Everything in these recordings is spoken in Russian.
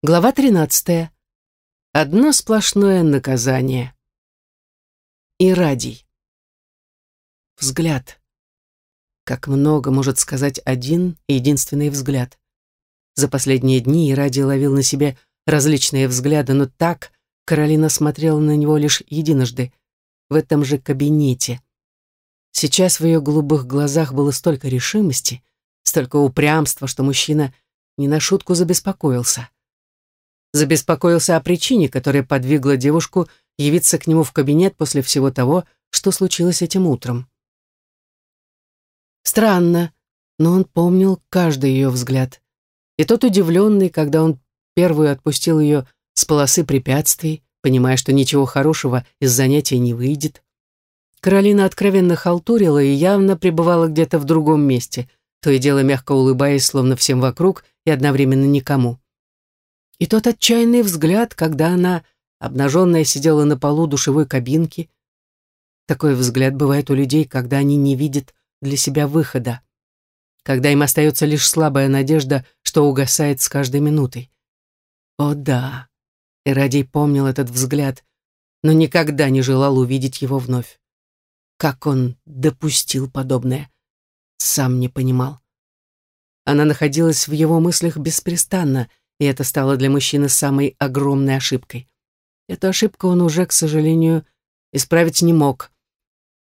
Глава 13. Одно сплошное наказание. Ирадий. Взгляд. Как много может сказать один единственный взгляд. За последние дни Ирадий ловил на себе различные взгляды, но так Каролина смотрела на него лишь единожды, в этом же кабинете. Сейчас в ее голубых глазах было столько решимости, столько упрямства, что мужчина не на шутку забеспокоился забеспокоился о причине, которая подвигла девушку явиться к нему в кабинет после всего того, что случилось этим утром. Странно, но он помнил каждый ее взгляд. И тот удивленный, когда он первую отпустил ее с полосы препятствий, понимая, что ничего хорошего из занятия не выйдет. Каролина откровенно халтурила и явно пребывала где-то в другом месте, то и дело мягко улыбаясь, словно всем вокруг и одновременно никому. И тот отчаянный взгляд, когда она, обнаженная, сидела на полу душевой кабинки. Такой взгляд бывает у людей, когда они не видят для себя выхода. Когда им остается лишь слабая надежда, что угасает с каждой минутой. О да, Ирадий помнил этот взгляд, но никогда не желал увидеть его вновь. Как он допустил подобное, сам не понимал. Она находилась в его мыслях беспрестанно, и это стало для мужчины самой огромной ошибкой. Эту ошибку он уже, к сожалению, исправить не мог.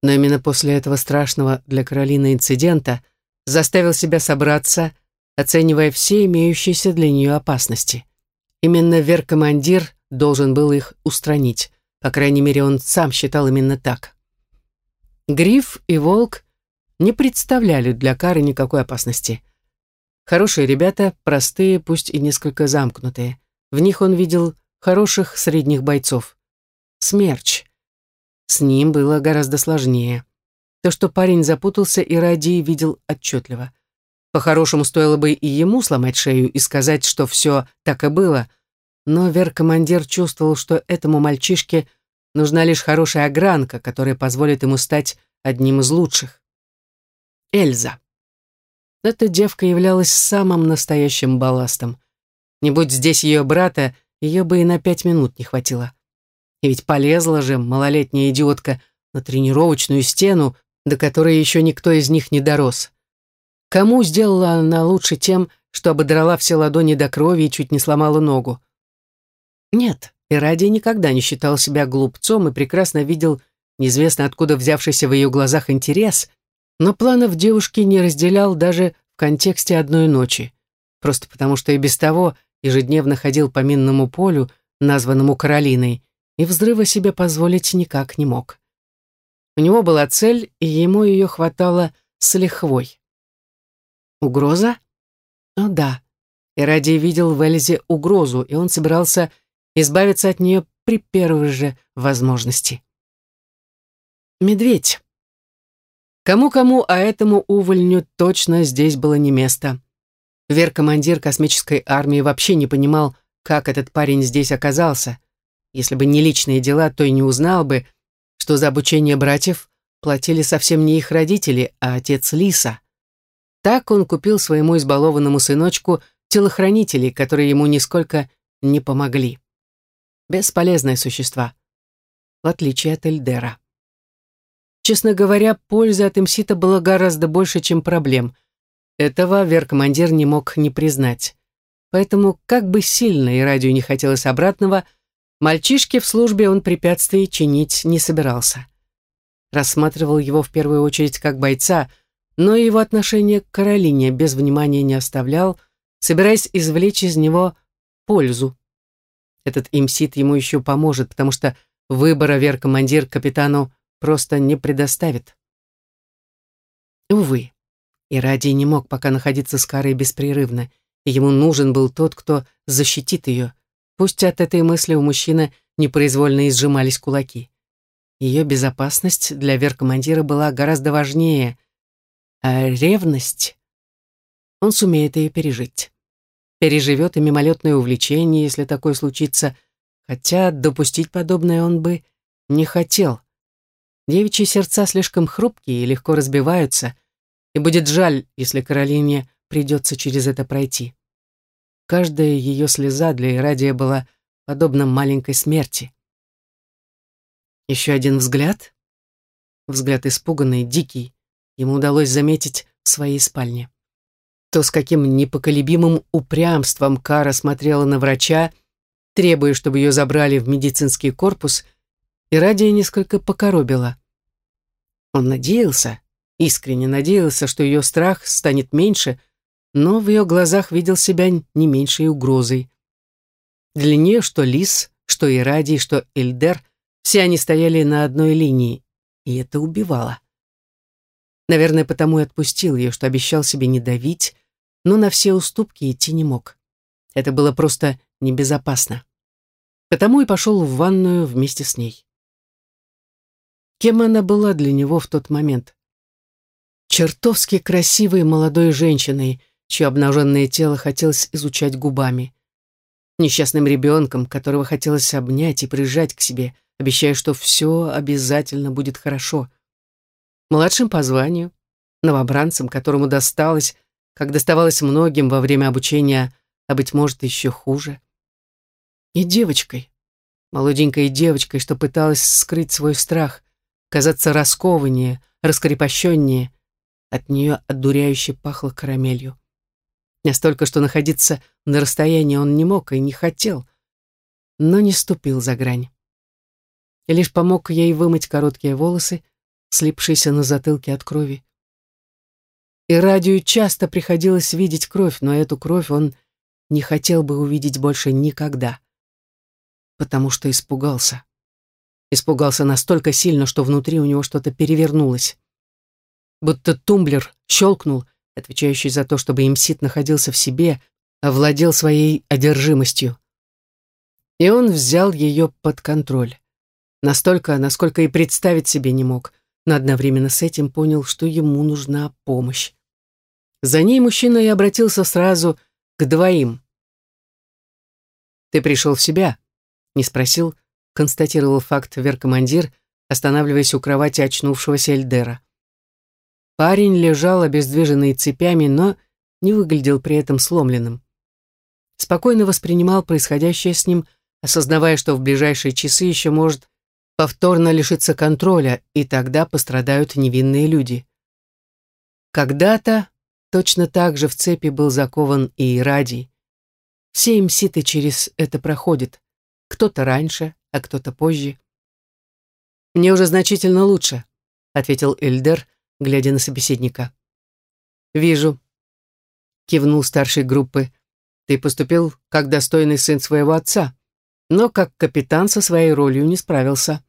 Но именно после этого страшного для Каролины инцидента заставил себя собраться, оценивая все имеющиеся для нее опасности. Именно Вер-командир должен был их устранить. По крайней мере, он сам считал именно так. Гриф и Волк не представляли для Кары никакой опасности. Хорошие ребята, простые, пусть и несколько замкнутые. В них он видел хороших средних бойцов. Смерч. С ним было гораздо сложнее. То, что парень запутался, и Ради видел отчетливо. По-хорошему, стоило бы и ему сломать шею и сказать, что все так и было, но Вер-командир чувствовал, что этому мальчишке нужна лишь хорошая огранка, которая позволит ему стать одним из лучших. Эльза. Эта девка являлась самым настоящим балластом. Не будь здесь ее брата, ее бы и на пять минут не хватило. И ведь полезла же малолетняя идиотка на тренировочную стену, до которой еще никто из них не дорос. Кому сделала она лучше тем, что ободрала все ладони до крови и чуть не сломала ногу? Нет, Ирадий никогда не считал себя глупцом и прекрасно видел неизвестно откуда взявшийся в ее глазах интерес, но планов девушки не разделял даже в контексте одной ночи, просто потому что и без того ежедневно ходил по минному полю, названному Каролиной, и взрыва себе позволить никак не мог. У него была цель, и ему ее хватало с лихвой. Угроза? О да. Ирадий видел в Эльзе угрозу, и он собирался избавиться от нее при первой же возможности. Медведь. Кому-кому, а этому увольню точно здесь было не место. Вер-командир космической армии вообще не понимал, как этот парень здесь оказался. Если бы не личные дела, то и не узнал бы, что за обучение братьев платили совсем не их родители, а отец Лиса. Так он купил своему избалованному сыночку телохранителей, которые ему нисколько не помогли. Бесполезные существа, в отличие от Эльдера. Честно говоря, пользы от имсита было гораздо больше, чем проблем. Этого Веркомандир не мог не признать. Поэтому, как бы сильно и радио не хотелось обратного, мальчишке в службе он препятствий чинить не собирался. Рассматривал его в первую очередь как бойца, но его отношение к Каролине без внимания не оставлял, собираясь извлечь из него пользу. Этот имсит ему еще поможет, потому что выбора Веркомандир капитану просто не предоставит. Увы, Ирадий не мог пока находиться с Карой беспрерывно, и ему нужен был тот, кто защитит ее. Пусть от этой мысли у мужчины непроизвольно изжимались кулаки. Ее безопасность для веркомандира была гораздо важнее, а ревность... Он сумеет ее пережить. Переживет и мимолетное увлечение, если такое случится, хотя допустить подобное он бы не хотел. Девичьи сердца слишком хрупкие и легко разбиваются, и будет жаль, если Каролине придется через это пройти. каждая ее слеза для Ирадия была подобна маленькой смерти. Еще один взгляд. Взгляд испуганный, дикий. Ему удалось заметить в своей спальне. То, с каким непоколебимым упрямством Кара смотрела на врача, требуя, чтобы ее забрали в медицинский корпус, и Радия несколько покоробила. Он надеялся, искренне надеялся, что ее страх станет меньше, но в ее глазах видел себя не меньшей угрозой. Для нее что Лис, что Ирадий, что Эльдер все они стояли на одной линии, и это убивало. Наверное, потому и отпустил ее, что обещал себе не давить, но на все уступки идти не мог. Это было просто небезопасно. Потому и пошел в ванную вместе с ней. Кем она была для него в тот момент? Чертовски красивой молодой женщиной, чье обнаженное тело хотелось изучать губами. Несчастным ребенком, которого хотелось обнять и прижать к себе – обещая, что все обязательно будет хорошо. Младшим по званию, новобранцем, которому досталось, как доставалось многим во время обучения, а, быть может, еще хуже. И девочкой, молоденькой девочкой, что пыталась скрыть свой страх, казаться раскованнее, раскрепощеннее. От нее одуряюще пахло карамелью. Настолько, что находиться на расстоянии он не мог и не хотел, но не ступил за грань и лишь помог ей вымыть короткие волосы, слипшиеся на затылке от крови. И Радию часто приходилось видеть кровь, но эту кровь он не хотел бы увидеть больше никогда, потому что испугался. Испугался настолько сильно, что внутри у него что-то перевернулось. Будто тумблер щелкнул, отвечающий за то, чтобы имсит находился в себе, овладел своей одержимостью. И он взял ее под контроль. Настолько, насколько и представить себе не мог, но одновременно с этим понял, что ему нужна помощь. За ней мужчина и обратился сразу к двоим. «Ты пришел в себя?» — не спросил, констатировал факт веркомандир, останавливаясь у кровати очнувшегося Эльдера. Парень лежал обездвиженный цепями, но не выглядел при этом сломленным. Спокойно воспринимал происходящее с ним, осознавая, что в ближайшие часы еще может повторно лишиться контроля, и тогда пострадают невинные люди. Когда-то точно так же в цепи был закован и Ирадий. Все имситы через это проходят. Кто-то раньше, а кто-то позже. «Мне уже значительно лучше», — ответил Эльдер, глядя на собеседника. «Вижу», — кивнул старшей группы. «Ты поступил как достойный сын своего отца, но как капитан со своей ролью не справился».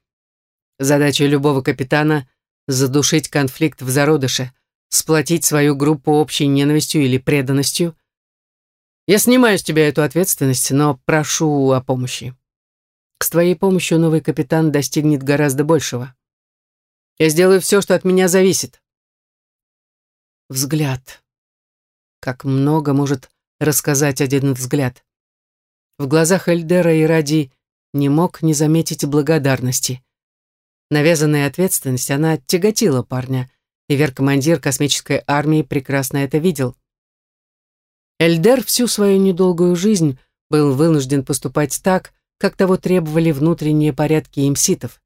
Задача любого капитана — задушить конфликт в зародыше, сплотить свою группу общей ненавистью или преданностью. Я снимаю с тебя эту ответственность, но прошу о помощи. С твоей помощью новый капитан достигнет гораздо большего. Я сделаю все, что от меня зависит. Взгляд. Как много может рассказать один взгляд. В глазах Эльдера и Ради не мог не заметить благодарности. Навязанная ответственность, она тяготила парня, и веркомандир космической армии прекрасно это видел. Эльдер всю свою недолгую жизнь был вынужден поступать так, как того требовали внутренние порядки имситов.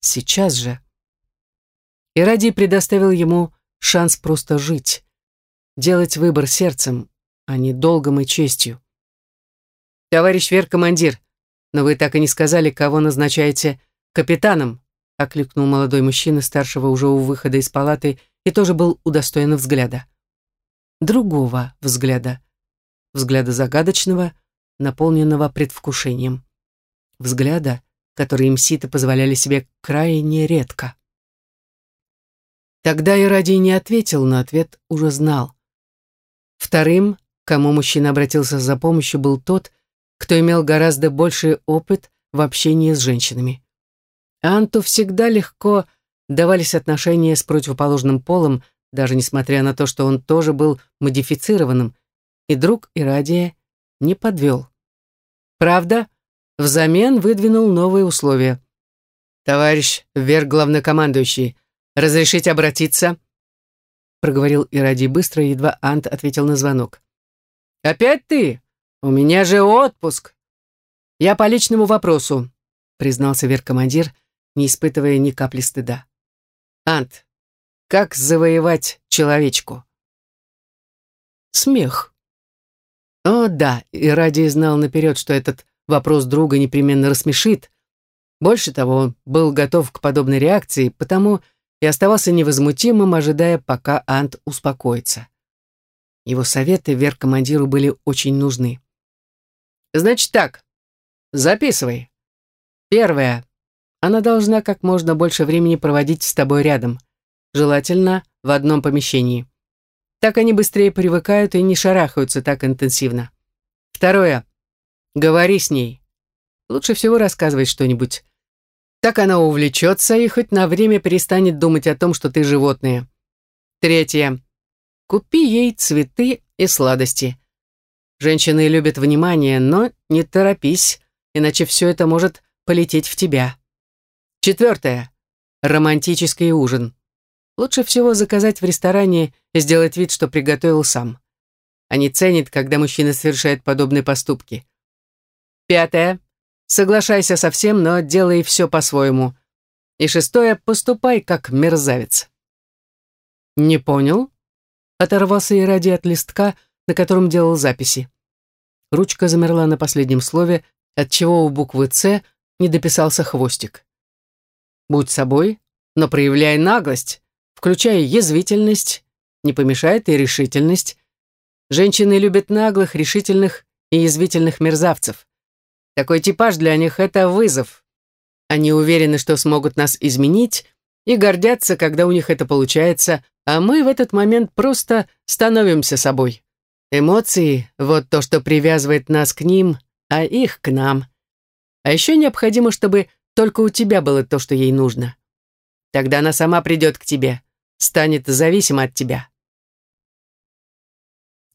Сейчас же. Иради предоставил ему шанс просто жить, делать выбор сердцем, а не долгом и честью. «Товарищ веркомандир, но вы так и не сказали, кого назначаете капитаном», окликнул молодой мужчина, старшего уже у выхода из палаты, и тоже был удостоен взгляда. Другого взгляда. Взгляда загадочного, наполненного предвкушением. Взгляда, который им ситы позволяли себе крайне редко. Тогда и ради не ответил, но ответ уже знал. Вторым, кому мужчина обратился за помощью, был тот, кто имел гораздо больший опыт в общении с женщинами. Анту всегда легко давались отношения с противоположным полом, даже несмотря на то, что он тоже был модифицированным, и друг Ирадия не подвел. Правда, взамен выдвинул новые условия. «Товарищ вверх главнокомандующий, разрешить обратиться?» проговорил Ирадий быстро, едва Ант ответил на звонок. «Опять ты? У меня же отпуск. Я по личному вопросу, признался веркомандир, не испытывая ни капли стыда. Ант, как завоевать человечку? Смех. О, да, и знал наперед, что этот вопрос друга непременно рассмешит. Больше того, он был готов к подобной реакции, потому и оставался невозмутимым, ожидая, пока Ант успокоится. Его советы вверх-командиру были очень нужны. «Значит так, записывай. Первое. Она должна как можно больше времени проводить с тобой рядом, желательно в одном помещении. Так они быстрее привыкают и не шарахаются так интенсивно. Второе. Говори с ней. Лучше всего рассказывать что-нибудь. Так она увлечется и хоть на время перестанет думать о том, что ты животное. Третье. Купи ей цветы и сладости. Женщины любят внимание, но не торопись, иначе все это может полететь в тебя. Четвертое. Романтический ужин. Лучше всего заказать в ресторане и сделать вид, что приготовил сам. Они ценят, когда мужчина совершает подобные поступки. Пятое. Соглашайся со всем, но делай все по-своему. И шестое. Поступай как мерзавец. Не понял? Оторвался и ради от листка, на котором делал записи. Ручка замерла на последнем слове, отчего у буквы «Ц» не дописался хвостик. «Будь собой, но проявляй наглость включая язвительность, не помешает и решительность. Женщины любят наглых, решительных и язвительных мерзавцев. Такой типаж для них — это вызов. Они уверены, что смогут нас изменить, и гордятся, когда у них это получается, а мы в этот момент просто становимся собой. Эмоции — вот то, что привязывает нас к ним, а их к нам. А еще необходимо, чтобы только у тебя было то, что ей нужно. Тогда она сама придет к тебе станет зависим от тебя.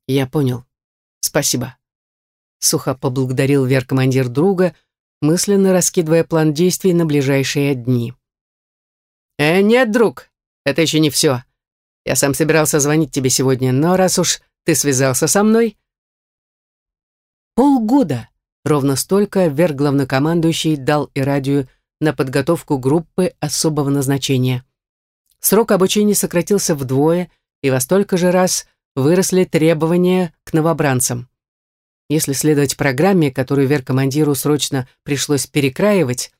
Я понял. Спасибо. Сухо поблагодарил веркомандир друга, мысленно раскидывая план действий на ближайшие дни. «Э, нет, друг, это еще не все. Я сам собирался звонить тебе сегодня, но раз уж ты связался со мной...» Полгода, ровно столько, вверх главнокомандующий дал и радио на подготовку группы особого назначения. Срок обучения сократился вдвое, и во столько же раз выросли требования к новобранцам. Если следовать программе, которую веркомандиру срочно пришлось перекраивать,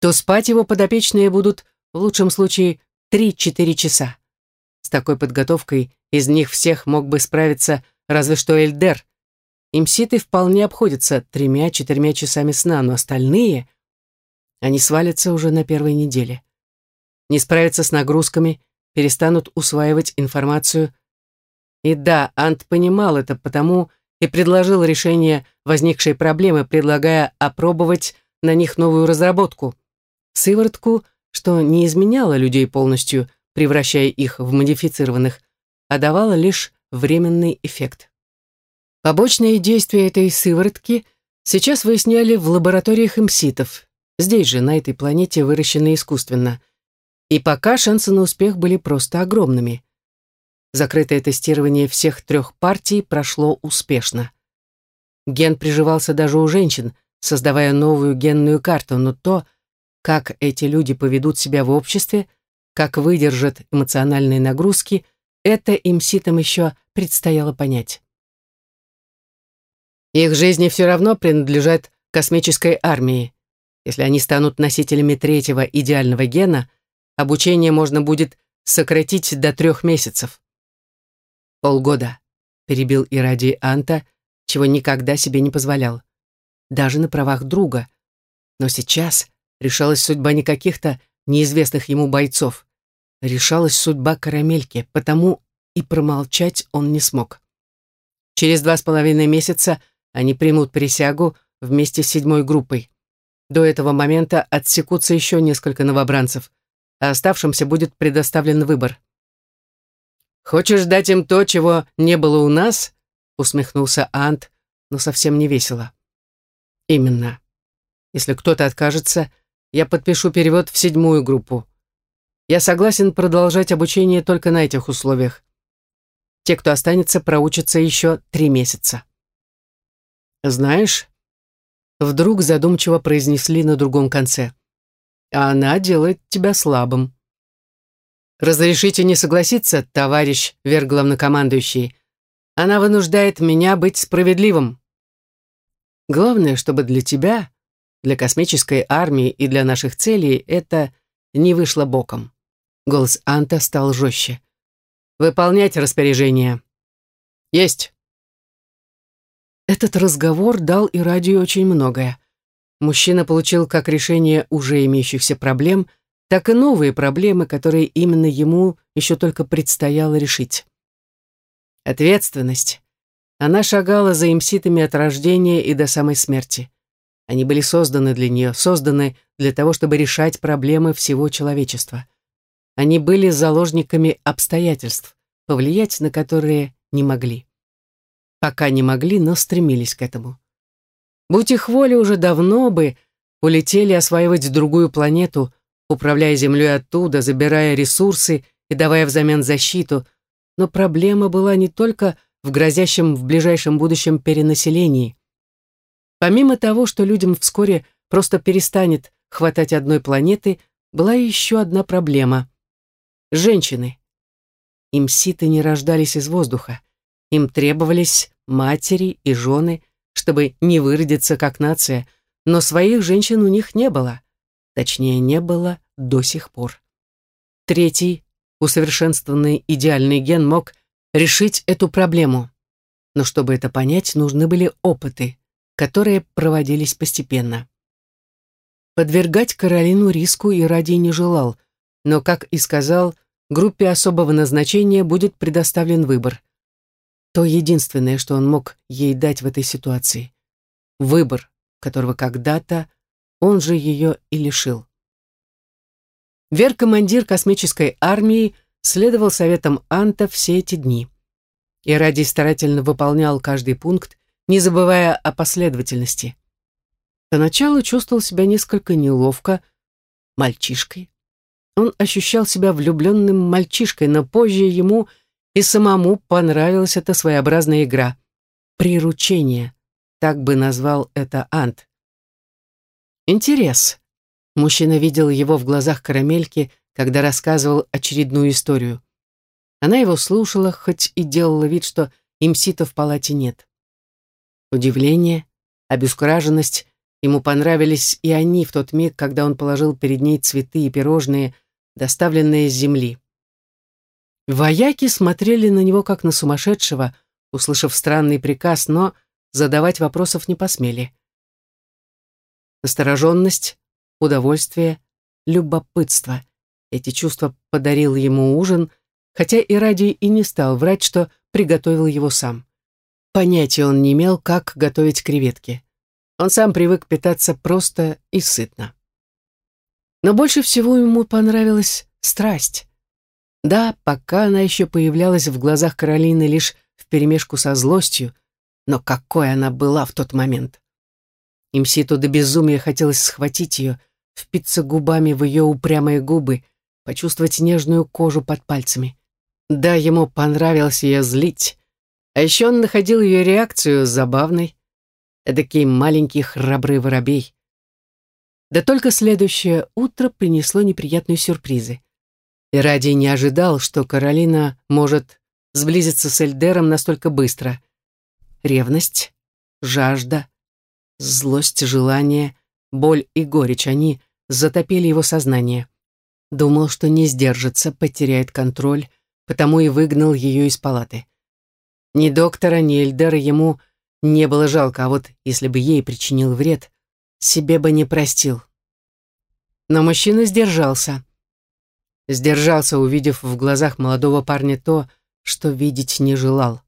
то спать его подопечные будут в лучшем случае 3-4 часа. С такой подготовкой из них всех мог бы справиться разве что Эльдер. Имситы вполне обходятся тремя-четырьмя часами сна, но остальные... Они свалятся уже на первой неделе не справятся с нагрузками, перестанут усваивать информацию. И да, Ант понимал это, потому и предложил решение возникшей проблемы, предлагая опробовать на них новую разработку. Сыворотку, что не изменяла людей полностью, превращая их в модифицированных, а давала лишь временный эффект. Побочные действия этой сыворотки сейчас выясняли в лабораториях имситов, здесь же, на этой планете, выращенной искусственно. И пока шансы на успех были просто огромными. Закрытое тестирование всех трех партий прошло успешно. Ген приживался даже у женщин, создавая новую генную карту, но то, как эти люди поведут себя в обществе, как выдержат эмоциональные нагрузки, это им ситам еще предстояло понять. Их жизни все равно принадлежат космической армии. Если они станут носителями третьего идеального гена, Обучение можно будет сократить до трех месяцев. Полгода, перебил Иради Анта, чего никогда себе не позволял. Даже на правах друга. Но сейчас решалась судьба не каких-то неизвестных ему бойцов. Решалась судьба карамельки, потому и промолчать он не смог. Через два с половиной месяца они примут присягу вместе с седьмой группой. До этого момента отсекутся еще несколько новобранцев а оставшимся будет предоставлен выбор. «Хочешь дать им то, чего не было у нас?» усмехнулся Ант, но совсем не весело. «Именно. Если кто-то откажется, я подпишу перевод в седьмую группу. Я согласен продолжать обучение только на этих условиях. Те, кто останется, проучатся еще три месяца». Знаешь, вдруг задумчиво произнесли на другом конце. Она делает тебя слабым. Разрешите не согласиться, товарищ верглавнокомандующий. Она вынуждает меня быть справедливым. Главное, чтобы для тебя, для космической армии и для наших целей это не вышло боком. Голос Анта стал жестче. Выполнять распоряжение. Есть. Этот разговор дал и радио очень многое. Мужчина получил как решение уже имеющихся проблем, так и новые проблемы, которые именно ему еще только предстояло решить. Ответственность. Она шагала за имситами от рождения и до самой смерти. Они были созданы для нее, созданы для того, чтобы решать проблемы всего человечества. Они были заложниками обстоятельств, повлиять на которые не могли. Пока не могли, но стремились к этому. Будь их воля, уже давно бы улетели осваивать другую планету, управляя Землей оттуда, забирая ресурсы и давая взамен защиту, но проблема была не только в грозящем в ближайшем будущем перенаселении. Помимо того, что людям вскоре просто перестанет хватать одной планеты, была еще одна проблема. Женщины. Им ситы не рождались из воздуха. Им требовались матери и жены, чтобы не выродиться как нация, но своих женщин у них не было. Точнее, не было до сих пор. Третий, усовершенствованный идеальный ген мог решить эту проблему. Но чтобы это понять, нужны были опыты, которые проводились постепенно. Подвергать Каролину риску и ради не желал, но, как и сказал, группе особого назначения будет предоставлен выбор. То единственное, что он мог ей дать в этой ситуации. Выбор, которого когда-то он же ее и лишил. Вер-командир космической армии следовал советам Анта все эти дни. И ради старательно выполнял каждый пункт, не забывая о последовательности. Поначалу чувствовал себя несколько неловко, мальчишкой. Он ощущал себя влюбленным мальчишкой, но позже ему и самому понравилась эта своеобразная игра. Приручение. Так бы назвал это Ант. Интерес. Мужчина видел его в глазах карамельки, когда рассказывал очередную историю. Она его слушала, хоть и делала вид, что имсита в палате нет. Удивление, обескураженность, ему понравились и они в тот миг, когда он положил перед ней цветы и пирожные, доставленные с земли. Вояки смотрели на него как на сумасшедшего, услышав странный приказ, но задавать вопросов не посмели. Настороженность, удовольствие, любопытство. Эти чувства подарил ему ужин, хотя и ради и не стал врать, что приготовил его сам. Понятия он не имел, как готовить креветки. Он сам привык питаться просто и сытно. Но больше всего ему понравилась страсть. Да, пока она еще появлялась в глазах Каролины лишь вперемешку со злостью, но какой она была в тот момент. Имситу до безумия хотелось схватить ее, впиться губами в ее упрямые губы, почувствовать нежную кожу под пальцами. Да, ему понравилось ее злить. А еще он находил ее реакцию забавной. Эдакий маленький храбрый воробей. Да только следующее утро принесло неприятные сюрпризы. И ради не ожидал, что Каролина может сблизиться с Эльдером настолько быстро. Ревность, жажда, злость, желание, боль и горечь, они затопили его сознание. Думал, что не сдержится, потеряет контроль, потому и выгнал ее из палаты. Ни доктора, ни Эльдера ему не было жалко, а вот если бы ей причинил вред, себе бы не простил. Но мужчина сдержался. Сдержался, увидев в глазах молодого парня то, что видеть не желал.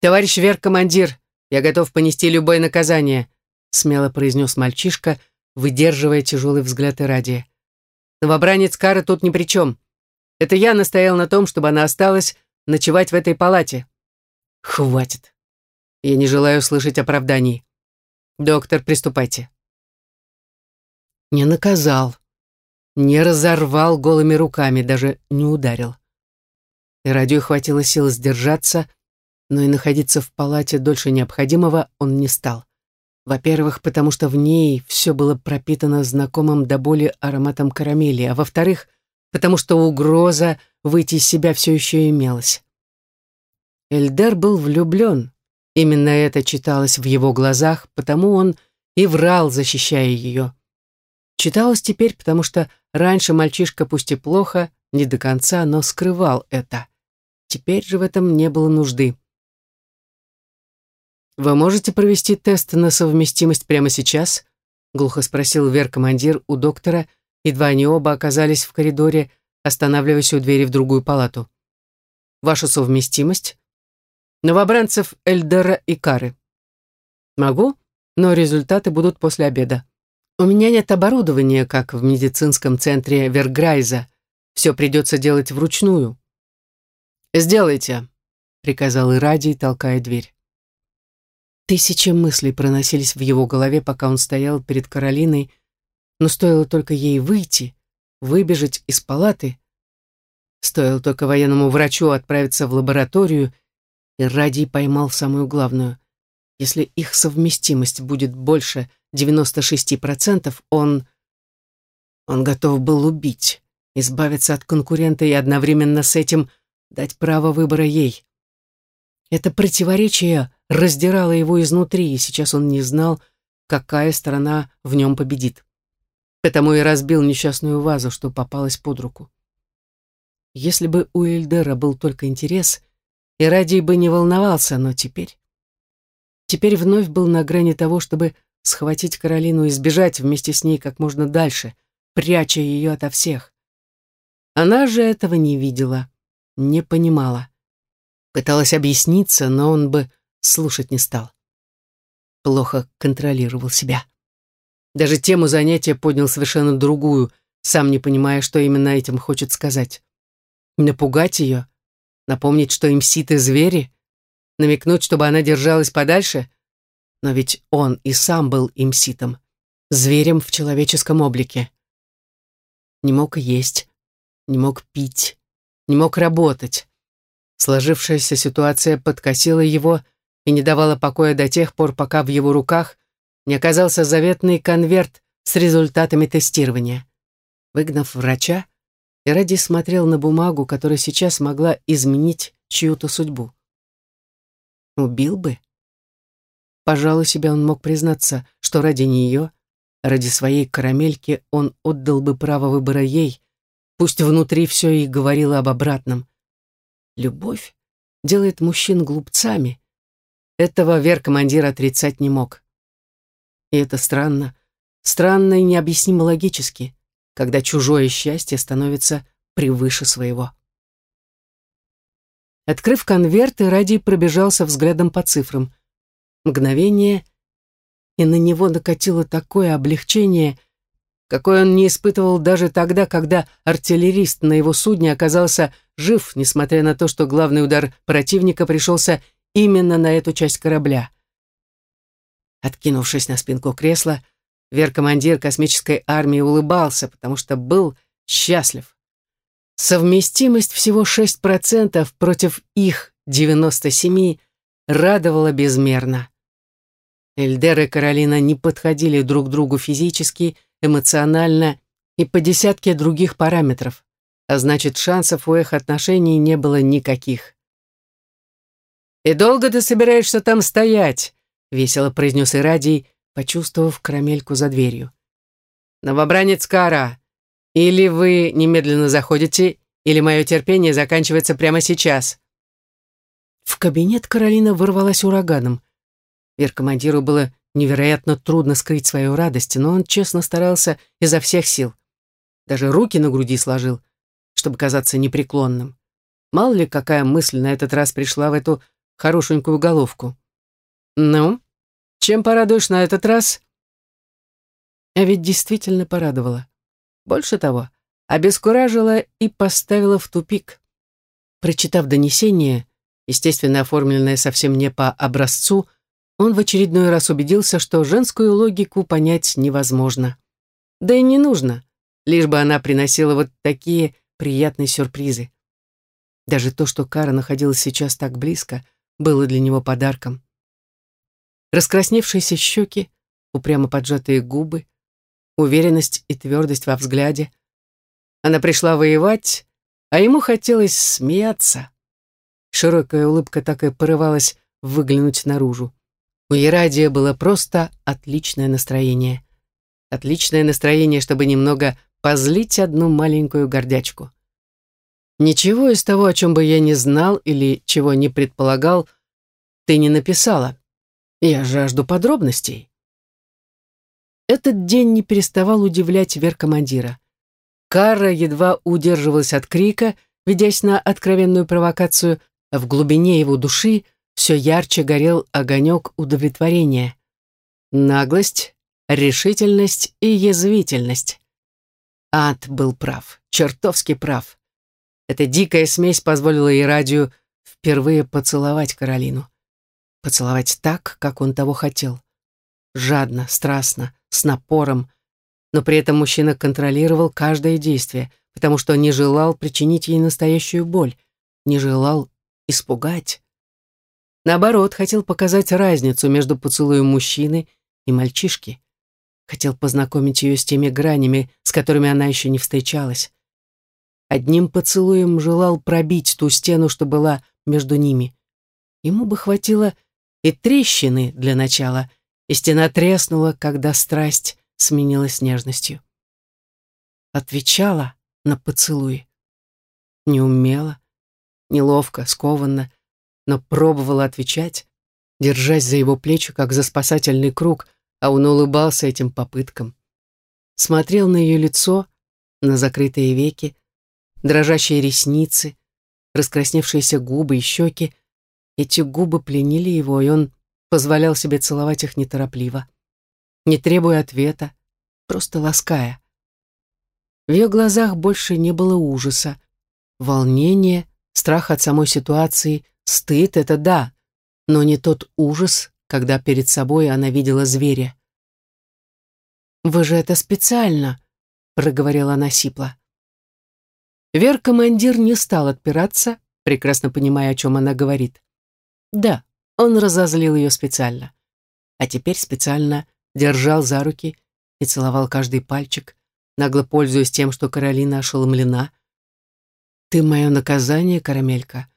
«Товарищ Вер-командир, я готов понести любое наказание», смело произнес мальчишка, выдерживая тяжелый взгляд Ирадия. «Новобранец Кара тут ни при чем. Это я настоял на том, чтобы она осталась ночевать в этой палате». «Хватит. Я не желаю слышать оправданий. Доктор, приступайте». Не наказал, не разорвал голыми руками, даже не ударил. И радио хватило сил сдержаться, но и находиться в палате дольше необходимого он не стал. Во-первых, потому что в ней все было пропитано знакомым до боли ароматом карамели, а во-вторых, потому что угроза выйти из себя все еще имелась. Эльдер был влюблен. Именно это читалось в его глазах, потому он и врал, защищая ее. Читалось теперь, потому что раньше мальчишка пусть и плохо, не до конца, но скрывал это. Теперь же в этом не было нужды. «Вы можете провести тест на совместимость прямо сейчас?» — глухо спросил Вер-командир у доктора, едва они оба оказались в коридоре, останавливаясь у двери в другую палату. «Ваша совместимость?» «Новобранцев Эльдера и Кары». «Могу, но результаты будут после обеда. У меня нет оборудования, как в медицинском центре Верграйза. Все придется делать вручную». «Сделайте», — приказал Ирадий, толкая дверь. Тысячи мыслей проносились в его голове, пока он стоял перед Каролиной, но стоило только ей выйти, выбежать из палаты, стоило только военному врачу отправиться в лабораторию, и Радий поймал самую главную. Если их совместимость будет больше 96%, он... Он готов был убить, избавиться от конкурента и одновременно с этим дать право выбора ей. Это противоречие раздирало его изнутри, и сейчас он не знал, какая сторона в нем победит. Потому и разбил несчастную вазу, что попалась под руку. Если бы у Эльдера был только интерес, и ради бы не волновался, но теперь... Теперь вновь был на грани того, чтобы схватить Каролину и сбежать вместе с ней как можно дальше, пряча ее ото всех. Она же этого не видела, не понимала. Пыталась объясниться, но он бы слушать не стал. Плохо контролировал себя. Даже тему занятия поднял совершенно другую, сам не понимая, что именно этим хочет сказать. Напугать ее? Напомнить, что им ситы звери? Намекнуть, чтобы она держалась подальше? Но ведь он и сам был имситом, зверем в человеческом облике. Не мог есть, не мог пить, не мог работать. Сложившаяся ситуация подкосила его и не давала покоя до тех пор, пока в его руках не оказался заветный конверт с результатами тестирования. Выгнав врача, Иради смотрел на бумагу, которая сейчас могла изменить чью-то судьбу. Убил бы? Пожалуй, себе он мог признаться, что ради нее, ради своей карамельки, он отдал бы право выбора ей, пусть внутри все и говорило об обратном. Любовь делает мужчин глупцами. Этого Вер-командир отрицать не мог. И это странно, странно и необъяснимо логически, когда чужое счастье становится превыше своего. Открыв конверт, Ради пробежался взглядом по цифрам. Мгновение, и на него накатило такое облегчение — какой он не испытывал даже тогда, когда артиллерист на его судне оказался жив, несмотря на то, что главный удар противника пришелся именно на эту часть корабля. Откинувшись на спинку кресла, Вер-командир космической армии улыбался, потому что был счастлив. Совместимость всего 6% против их 97% радовала безмерно. Эльдер и Каролина не подходили друг другу физически, эмоционально и по десятке других параметров, а значит, шансов у их отношений не было никаких. «И долго ты собираешься там стоять?» — весело произнес Ирадий, почувствовав карамельку за дверью. «Новобранец Кара, или вы немедленно заходите, или мое терпение заканчивается прямо сейчас». В кабинет Каролина ворвалась ураганом. Веркомандиру было Невероятно трудно скрыть свою радость, но он честно старался изо всех сил. Даже руки на груди сложил, чтобы казаться непреклонным. Мало ли, какая мысль на этот раз пришла в эту хорошенькую головку. «Ну, чем порадуешь на этот раз?» А ведь действительно порадовала. Больше того, обескуражила и поставила в тупик. Прочитав донесение, естественно, оформленное совсем не по образцу, он в очередной раз убедился, что женскую логику понять невозможно. Да и не нужно, лишь бы она приносила вот такие приятные сюрпризы. Даже то, что Кара находилась сейчас так близко, было для него подарком. Раскрасневшиеся щеки, упрямо поджатые губы, уверенность и твердость во взгляде. Она пришла воевать, а ему хотелось смеяться. Широкая улыбка так и порывалась выглянуть наружу. У Ерадия было просто отличное настроение. Отличное настроение, чтобы немного позлить одну маленькую гордячку. Ничего из того, о чем бы я не знал или чего не предполагал, ты не написала. Я жажду подробностей. Этот день не переставал удивлять Веркомандира. Кара едва удерживалась от крика, ведясь на откровенную провокацию, а в глубине его души все ярче горел огонек удовлетворения. Наглость, решительность и язвительность. Ад был прав, чертовски прав. Эта дикая смесь позволила Ирадию впервые поцеловать Каролину. Поцеловать так, как он того хотел. Жадно, страстно, с напором. Но при этом мужчина контролировал каждое действие, потому что не желал причинить ей настоящую боль, не желал испугать. Наоборот, хотел показать разницу между поцелуем мужчины и мальчишки. Хотел познакомить ее с теми гранями, с которыми она еще не встречалась. Одним поцелуем желал пробить ту стену, что была между ними. Ему бы хватило и трещины для начала, и стена треснула, когда страсть сменилась нежностью. Отвечала на поцелуй. Не умела, неловко, скованно, но пробовала отвечать, держась за его плечи, как за спасательный круг, а он улыбался этим попыткам. Смотрел на ее лицо, на закрытые веки, дрожащие ресницы, раскрасневшиеся губы и щеки. Эти губы пленили его, и он позволял себе целовать их неторопливо, не требуя ответа, просто лаская. В ее глазах больше не было ужаса, волнения, страх от самой ситуации, стыд — это да, но не тот ужас, когда перед собой она видела зверя. «Вы же это специально», — проговорила она сипло. Вер-командир не стал отпираться, прекрасно понимая, о чем она говорит. Да, он разозлил ее специально. А теперь специально держал за руки и целовал каждый пальчик, нагло пользуясь тем, что Каролина ошеломлена. «Ты мое наказание, карамелька,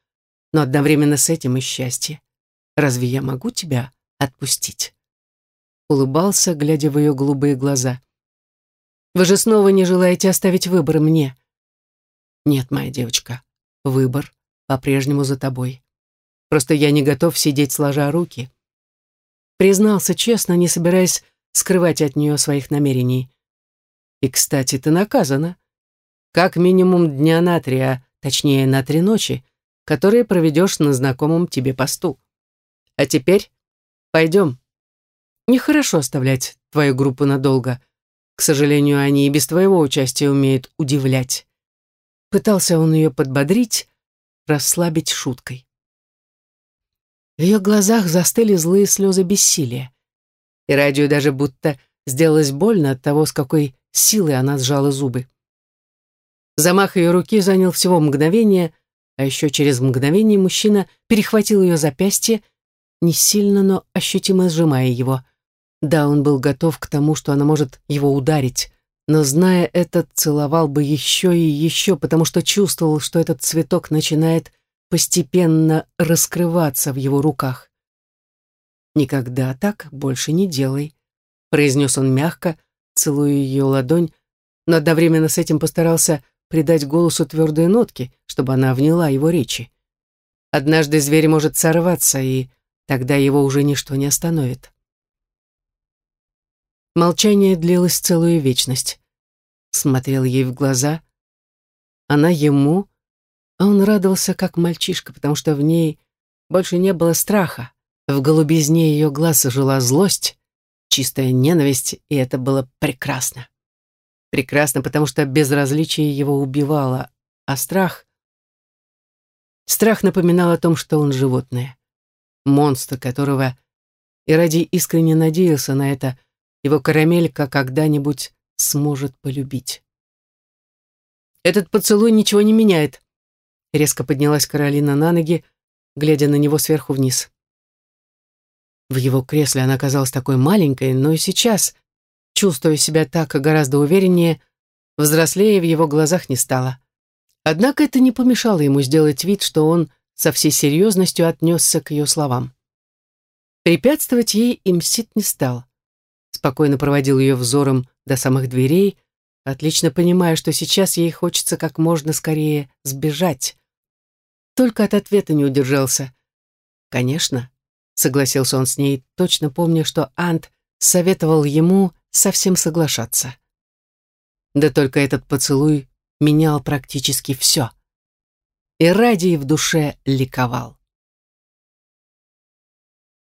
но одновременно с этим и счастье. Разве я могу тебя отпустить?» Улыбался, глядя в ее голубые глаза. «Вы же снова не желаете оставить выбор мне?» Нет, моя девочка, выбор по-прежнему за тобой. Просто я не готов сидеть сложа руки. Признался честно, не собираясь скрывать от нее своих намерений. И, кстати, ты наказана. Как минимум дня на три, а точнее на три ночи, которые проведешь на знакомом тебе посту. А теперь пойдем. Нехорошо оставлять твою группу надолго. К сожалению, они и без твоего участия умеют удивлять. Пытался он ее подбодрить, расслабить шуткой. В ее глазах застыли злые слезы бессилия. И радио даже будто сделалось больно от того, с какой силой она сжала зубы. Замах ее руки занял всего мгновение, а еще через мгновение мужчина перехватил ее запястье, не сильно, но ощутимо сжимая его. Да, он был готов к тому, что она может его ударить, но, зная это, целовал бы еще и еще, потому что чувствовал, что этот цветок начинает постепенно раскрываться в его руках. «Никогда так больше не делай», — произнес он мягко, целуя ее ладонь, но одновременно с этим постарался придать голосу твердые нотки, чтобы она вняла его речи. Однажды зверь может сорваться, и тогда его уже ничто не остановит. Молчание длилось целую вечность. Смотрел ей в глаза. Она ему, а он радовался, как мальчишка, потому что в ней больше не было страха. В голубизне ее глаз жила злость, чистая ненависть, и это было прекрасно. Прекрасно, потому что безразличие его убивало, а страх... Страх напоминал о том, что он животное. Монстр, которого... И ради искренне надеялся на это, его карамелька когда-нибудь сможет полюбить. «Этот поцелуй ничего не меняет», — резко поднялась Каролина на ноги, глядя на него сверху вниз. В его кресле она казалась такой маленькой, но и сейчас, чувствуя себя так гораздо увереннее, взрослее в его глазах не стало. Однако это не помешало ему сделать вид, что он со всей серьезностью отнесся к ее словам. Препятствовать ей и мстит не стал. Спокойно проводил ее взором до самых дверей, отлично понимая, что сейчас ей хочется как можно скорее сбежать. Только от ответа не удержался. «Конечно», — согласился он с ней, точно помня, что Ант советовал ему совсем соглашаться. Да только этот поцелуй менял практически все. И ради в душе ликовал.